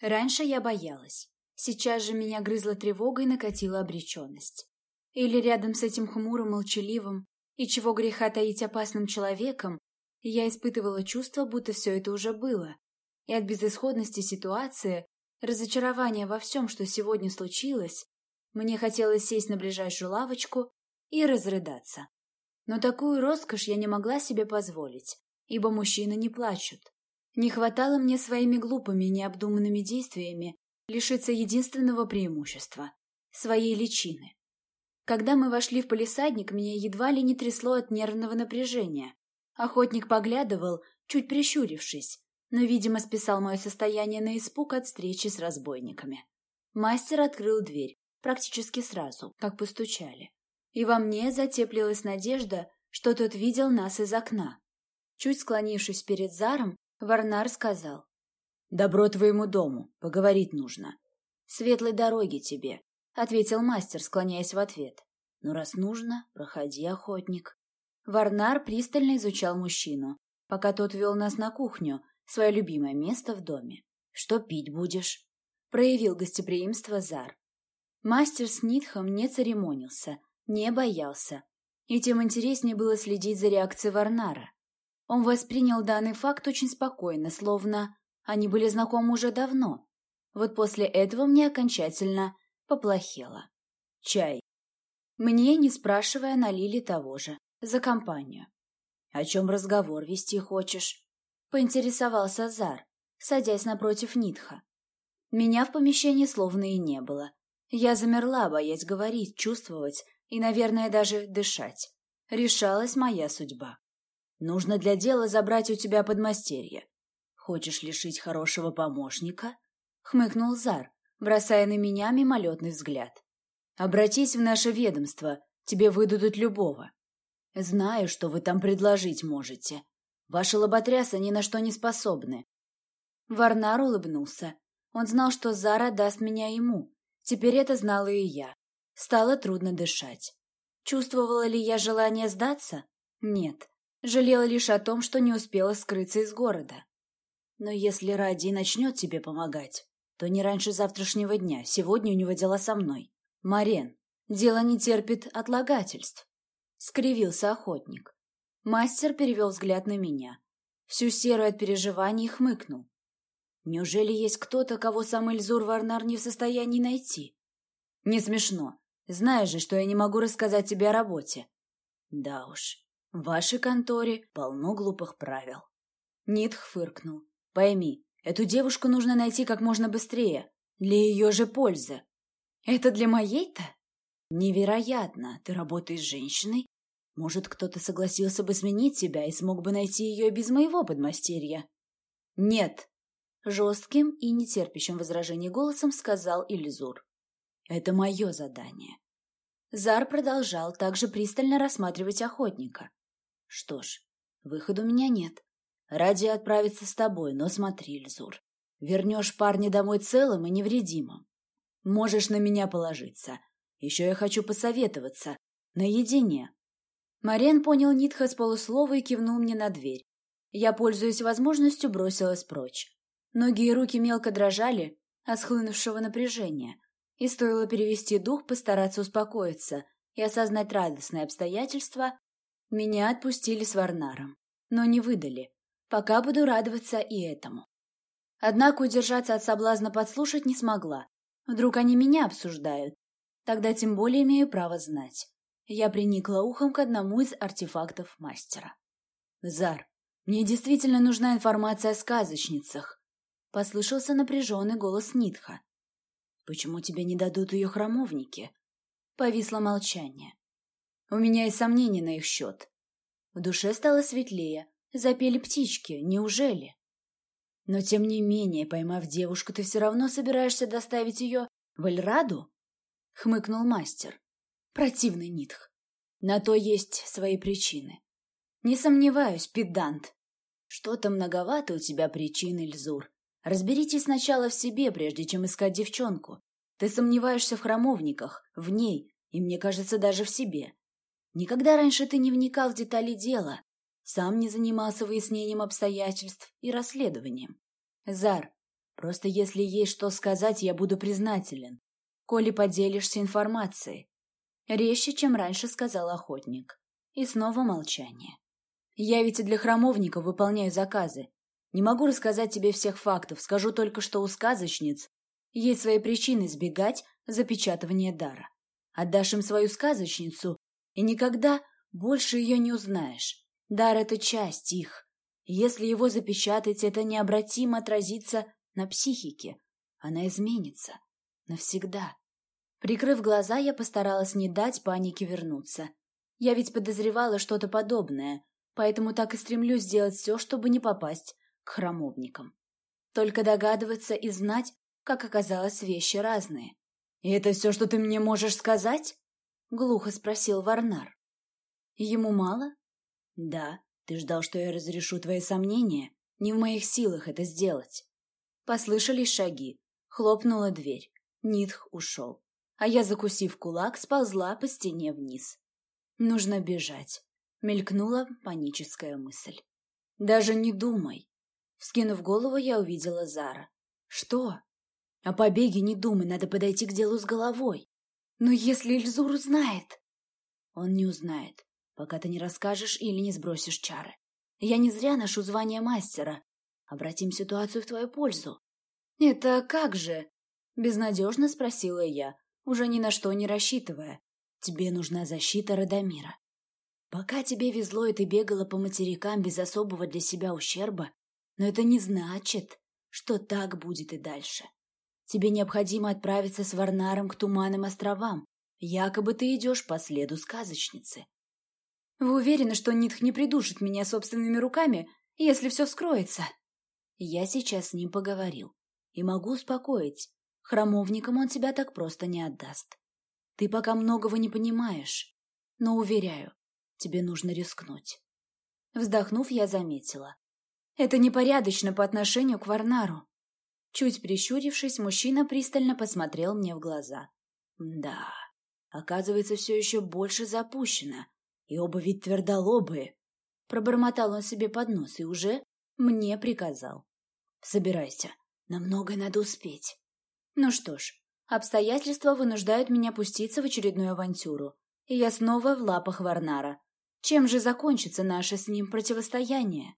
Раньше я боялась. Сейчас же меня грызла тревога и накатила обреченность. Или рядом с этим хмурым, молчаливым и чего греха таить опасным человеком, я испытывала чувство, будто все это уже было. И от безысходности ситуации, разочарования во всем, что сегодня случилось, мне хотелось сесть на ближайшую лавочку и разрыдаться. Но такую роскошь я не могла себе позволить, ибо мужчины не плачут. Не хватало мне своими глупыми необдуманными действиями лишиться единственного преимущества – своей личины. Когда мы вошли в полисадник, меня едва ли не трясло от нервного напряжения. Охотник поглядывал, чуть прищурившись, но, видимо, списал мое состояние на испуг от встречи с разбойниками. Мастер открыл дверь практически сразу, как постучали и во мне затеплилась надежда, что тот видел нас из окна. Чуть склонившись перед Заром, Варнар сказал. «Добро твоему дому, поговорить нужно». «Светлой дороги тебе», — ответил мастер, склоняясь в ответ. «Ну, раз нужно, проходи, охотник». Варнар пристально изучал мужчину, пока тот вел нас на кухню, свое любимое место в доме. «Что пить будешь?» — проявил гостеприимство Зар. Мастер с Нитхом не церемонился — не боялся. И тем интереснее было следить за реакцией Варнара. Он воспринял данный факт очень спокойно, словно они были знакомы уже давно. Вот после этого мне окончательно поплохело. Чай. Мне, не спрашивая, налили того же. За компанию. «О чем разговор вести хочешь?» — поинтересовался Зар, садясь напротив Нитха. Меня в помещении словно и не было. Я замерла, боясь говорить, чувствовать, и, наверное, даже дышать. Решалась моя судьба. Нужно для дела забрать у тебя подмастерье. Хочешь лишить хорошего помощника? Хмыкнул Зар, бросая на меня мимолетный взгляд. Обратись в наше ведомство, тебе выдадут любого. Знаю, что вы там предложить можете. Ваши лоботрясы ни на что не способны. Варнар улыбнулся. Он знал, что Зара даст меня ему. Теперь это знала и я. Стало трудно дышать. Чувствовала ли я желание сдаться? Нет. Жалела лишь о том, что не успела скрыться из города. Но если Ради начнет тебе помогать, то не раньше завтрашнего дня. Сегодня у него дела со мной. Марен, дело не терпит отлагательств. Скривился охотник. Мастер перевел взгляд на меня. Всю серую от переживаний хмыкнул. Неужели есть кто-то, кого сам Эльзур Варнар не в состоянии найти? Не смешно. Знаешь же, что я не могу рассказать тебе о работе. Да уж, в вашей конторе полно глупых правил. Нитх фыркнул. Пойми, эту девушку нужно найти как можно быстрее. Для ее же пользы. Это для моей-то? Невероятно. Ты работаешь с женщиной? Может, кто-то согласился бы сменить тебя и смог бы найти ее без моего подмастерья? Нет. Жестким и нетерпящим возражений голосом сказал Ильзур. Это мое задание. Зар продолжал также пристально рассматривать охотника. Что ж, выхода у меня нет. Ради отправиться с тобой, но смотри, Льзур. Вернешь парня домой целым и невредимым. Можешь на меня положиться. Еще я хочу посоветоваться. Наедине. Марен понял Нитха с полуслова и кивнул мне на дверь. Я, пользуясь возможностью, бросилась прочь. Ноги и руки мелко дрожали от схлынувшего напряжения и стоило перевести дух, постараться успокоиться и осознать радостные обстоятельства, меня отпустили с Варнаром, но не выдали. Пока буду радоваться и этому. Однако удержаться от соблазна подслушать не смогла. Вдруг они меня обсуждают. Тогда тем более имею право знать. Я приникла ухом к одному из артефактов мастера. «Зар, мне действительно нужна информация о сказочницах», — послышался напряженный голос Нитха. Почему тебе не дадут ее храмовники? Повисло молчание. У меня и сомнения на их счет. В душе стало светлее. Запели птички. Неужели? Но тем не менее, поймав девушку, ты все равно собираешься доставить ее в Эльраду? Хмыкнул мастер. Противный нитх. На то есть свои причины. Не сомневаюсь, педант. Что-то многовато у тебя причин, Эльзур. Разберитесь сначала в себе, прежде чем искать девчонку. Ты сомневаешься в храмовниках, в ней, и, мне кажется, даже в себе. Никогда раньше ты не вникал в детали дела, сам не занимался выяснением обстоятельств и расследованием. Зар, Просто если есть что сказать, я буду признателен, коли поделишься информацией. Резче, чем раньше сказал охотник. И снова молчание. Я ведь и для храмовников выполняю заказы. Не могу рассказать тебе всех фактов, скажу только, что у сказочниц есть свои причины избегать запечатывания дара. Отдашь им свою сказочницу, и никогда больше ее не узнаешь. Дар — это часть их. Если его запечатать, это необратимо отразится на психике. Она изменится. Навсегда. Прикрыв глаза, я постаралась не дать панике вернуться. Я ведь подозревала что-то подобное, поэтому так и стремлюсь сделать все, чтобы не попасть к храмовникам. Только догадываться и знать, как оказалось, вещи разные. «И это все, что ты мне можешь сказать?» — глухо спросил Варнар. «Ему мало?» «Да. Ты ждал, что я разрешу твои сомнения? Не в моих силах это сделать». Послышались шаги. Хлопнула дверь. Нитх ушел. А я, закусив кулак, сползла по стене вниз. Нужно бежать. Мелькнула паническая мысль. Даже не думай. Вскинув голову, я увидела Зара. Что? О побеге не думай, надо подойти к делу с головой. Но если Ильзур узнает... Он не узнает, пока ты не расскажешь или не сбросишь чары. Я не зря ношу звание мастера. Обратим ситуацию в твою пользу. Это как же? Безнадежно спросила я, уже ни на что не рассчитывая. Тебе нужна защита Радомира. Пока тебе везло, и ты бегала по материкам без особого для себя ущерба, но это не значит, что так будет и дальше. Тебе необходимо отправиться с Варнаром к Туманным островам. Якобы ты идешь по следу сказочницы. Вы уверены, что Нитх не придушит меня собственными руками, если все вскроется? Я сейчас с ним поговорил. И могу успокоить. Храмовникам он тебя так просто не отдаст. Ты пока многого не понимаешь, но, уверяю, тебе нужно рискнуть. Вздохнув, я заметила. Это непорядочно по отношению к Варнару. Чуть прищурившись, мужчина пристально посмотрел мне в глаза. Да, оказывается, все еще больше запущено, и оба ведь твердолобые. Пробормотал он себе под нос и уже мне приказал. Собирайся, на многое надо успеть. Ну что ж, обстоятельства вынуждают меня пуститься в очередную авантюру, и я снова в лапах Варнара. Чем же закончится наше с ним противостояние?